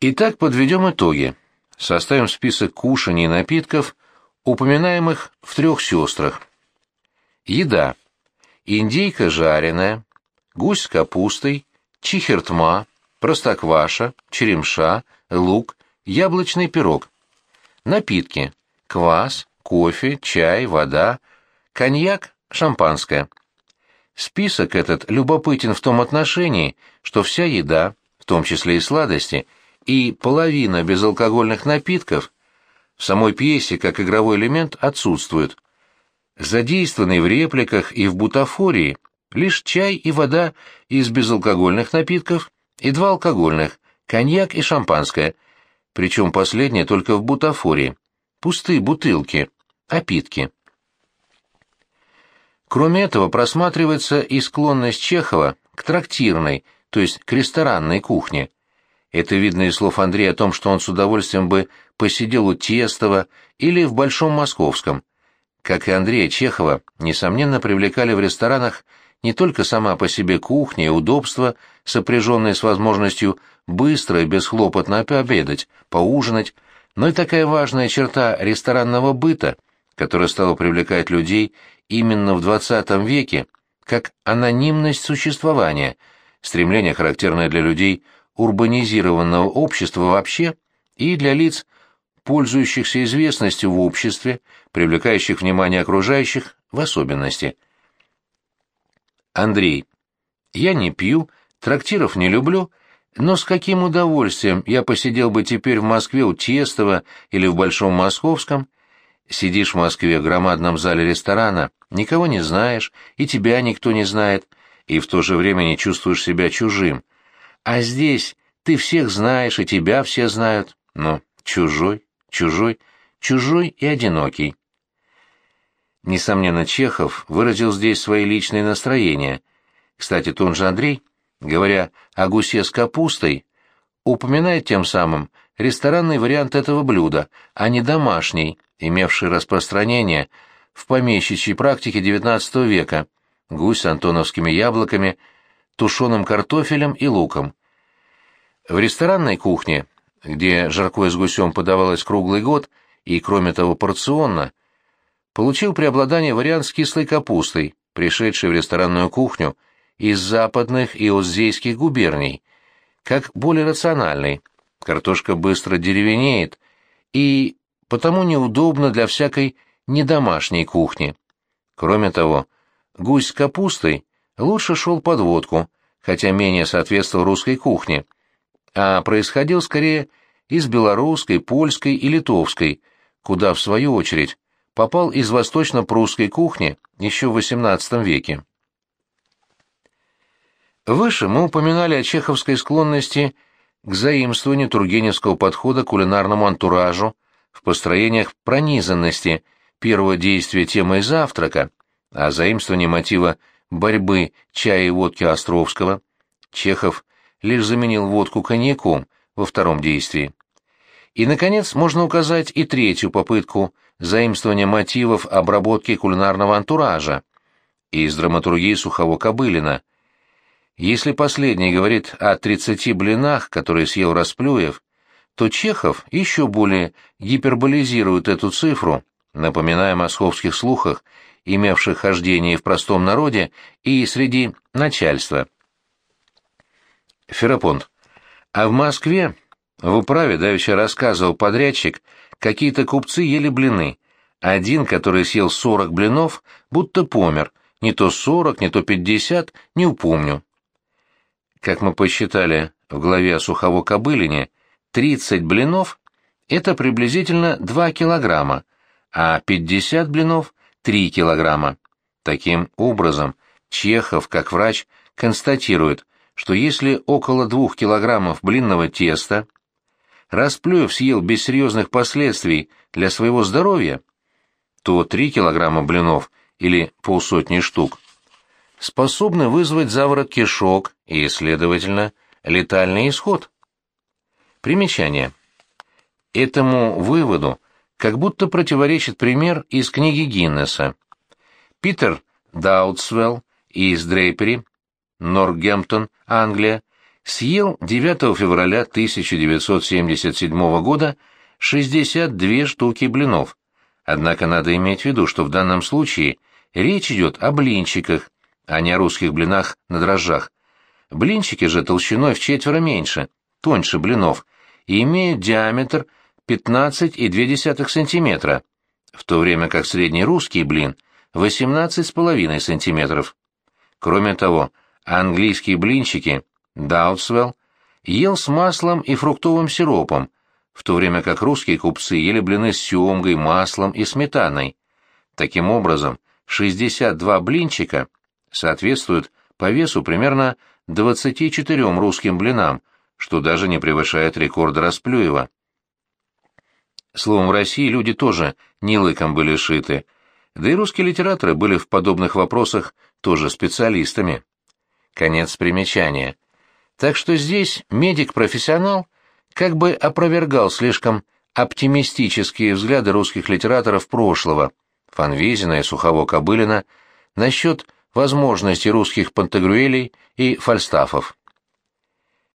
Итак, подведем итоги. Составим список кушаний и напитков, упоминаемых в трех сестрах. Еда. Индейка жареная, гусь с капустой, чихертма, простокваша, черемша, лук, яблочный пирог. Напитки. Квас, кофе, чай, вода, коньяк, шампанское. Список этот любопытен в том отношении, что вся еда, в том числе и сладости, и половина безалкогольных напитков в самой пьесе как игровой элемент отсутствуют. Задействованы в репликах и в бутафории лишь чай и вода из безалкогольных напитков и два алкогольных, коньяк и шампанское, причем последнее только в бутафории. Пустые бутылки, опитки. Кроме этого, просматривается и склонность Чехова к трактирной, то есть к ресторанной кухне. Это видно из слов Андрея о том, что он с удовольствием бы посидел у Тестова или в Большом Московском. Как и Андрея Чехова, несомненно, привлекали в ресторанах не только сама по себе кухня и удобства, сопряженные с возможностью быстро и бесхлопотно пообедать, поужинать, но и такая важная черта ресторанного быта, которая стала привлекать людей именно в XX веке, как анонимность существования, стремление, характерное для людей урбанизированного общества вообще и для лиц, пользующихся известностью в обществе, привлекающих внимание окружающих в особенности. Андрей. Я не пью, трактиров не люблю, но с каким удовольствием я посидел бы теперь в Москве у Тестова или в Большом Московском, Сидишь в Москве в громадном зале ресторана, никого не знаешь, и тебя никто не знает, и в то же время не чувствуешь себя чужим. А здесь ты всех знаешь, и тебя все знают, но чужой, чужой, чужой и одинокий. Несомненно, Чехов выразил здесь свои личные настроения. Кстати, тот же Андрей, говоря о гусе с капустой, упоминает тем самым ресторанный вариант этого блюда, а не домашний, имевший распространение в помещичьей практике XIX века, гусь с антоновскими яблоками, тушеным картофелем и луком. В ресторанной кухне, где жаркое с гусем подавалось круглый год и, кроме того, порционно, получил преобладание вариант с кислой капустой, пришедший в ресторанную кухню из западных и оздейских губерний, как более рациональный. Картошка быстро деревенеет, и потому неудобно для всякой недомашней кухни. Кроме того, гусь с капустой лучше шел под водку, хотя менее соответствовал русской кухне, а происходил скорее из белорусской, польской и литовской, куда, в свою очередь, попал из восточно-прусской кухни еще в XVIII веке. Выше мы упоминали о чеховской склонности к заимствованию тургеневского подхода к кулинарному антуражу, в построениях пронизанности первого действия темой завтрака, а заимствование мотива борьбы чая и водки Островского, Чехов лишь заменил водку коньяком во втором действии. И, наконец, можно указать и третью попытку заимствования мотивов обработки кулинарного антуража из драматургии Сухого-Кобылина. Если последний говорит о 30 блинах, которые съел Расплюев, то Чехов еще более гиперболизирует эту цифру, напоминая московских слухах, имевших хождение в простом народе и среди начальства. Ферапонт. А в Москве, в управе давеча рассказывал подрядчик, какие-то купцы ели блины. Один, который съел сорок блинов, будто помер, не то сорок, не то пятьдесят, не упомню. Как мы посчитали в главе о Сухово-Кобылине, 30 блинов – это приблизительно 2 килограмма, а 50 блинов – 3 килограмма. Таким образом, Чехов, как врач, констатирует, что если около 2 килограммов блинного теста Расплюев съел без серьезных последствий для своего здоровья, то 3 килограмма блинов или полсотни штук способны вызвать заворот кишок и, следовательно, летальный исход. Примечание. Этому выводу как будто противоречит пример из книги Гиннесса. Питер Даутсвелл из Дрейпери, Нортгемптон, Англия, съел 9 февраля 1977 года 62 штуки блинов. Однако надо иметь в виду, что в данном случае речь идет о блинчиках, а не о русских блинах на дрожжах. Блинчики же толщиной в четверо меньше, тоньше блинов, и имеют диаметр 15,2 см, в то время как средний русский блин 18,5 см. Кроме того, английские блинчики Даутсвелл ел с маслом и фруктовым сиропом, в то время как русские купцы ели блины с семгой, маслом и сметаной. Таким образом, 62 блинчика соответствуют по весу примерно 24 русским блинам, что даже не превышает рекорд Расплюева. Словом, в России люди тоже не лыком были шиты, да и русские литераторы были в подобных вопросах тоже специалистами. Конец примечания. Так что здесь медик-профессионал как бы опровергал слишком оптимистические взгляды русских литераторов прошлого, Фанвизина и Сухово-Кобылина, насчет возможности русских пантагрюэлей и фальстафов.